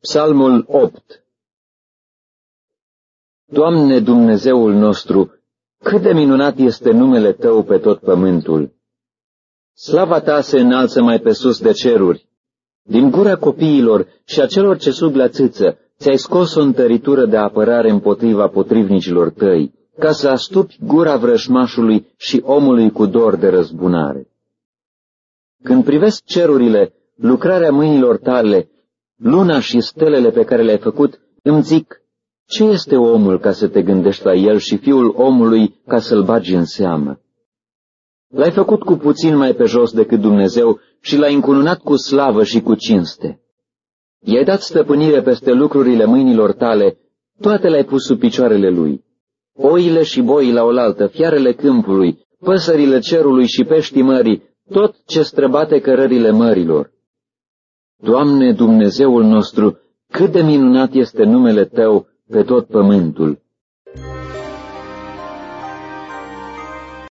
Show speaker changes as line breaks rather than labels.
Psalmul 8 Doamne Dumnezeul nostru, cât de minunat este numele Tău pe tot pământul! Slava Ta se înalță mai pe sus de ceruri. Din gura copiilor și a celor ce sug la țâță, ți-ai scos o întăritură de apărare împotriva potrivnicilor tăi, ca să astupi gura vrășmașului și omului cu dor de răzbunare. Când privesc cerurile, lucrarea mâinilor tale, luna și stelele pe care le-ai făcut, îmi zic, ce este omul ca să te gândești la el și fiul omului ca să-l bagi în seamă? L-ai făcut cu puțin mai pe jos decât Dumnezeu și l-ai încununat cu slavă și cu cinste. I-ai dat stăpânire peste lucrurile mâinilor tale, toate le-ai pus sub picioarele lui. Oile și boii la oaltă, fiarele câmpului, păsările cerului și peștii mării, tot ce străbate cărările mărilor. Doamne Dumnezeul nostru, cât de minunat este numele Tău pe tot pământul!